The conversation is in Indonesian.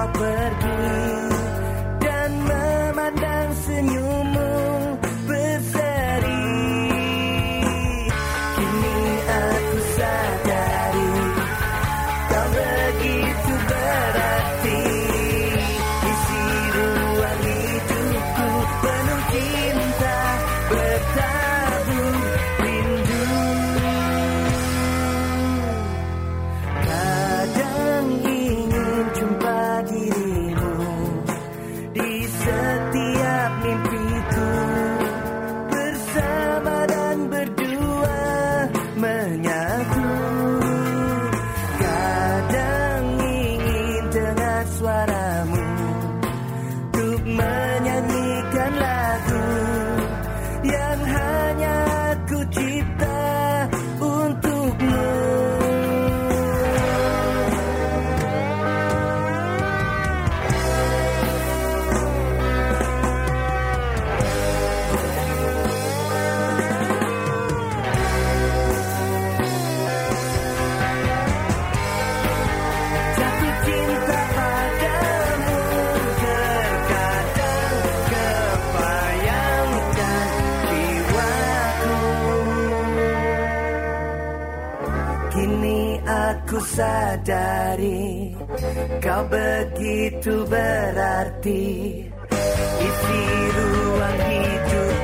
kau pergi suaramu Untuk menyanyikan lagu Yang hanya ku cipta. Aku sadari kau begitu berarti. Isi ruang hidup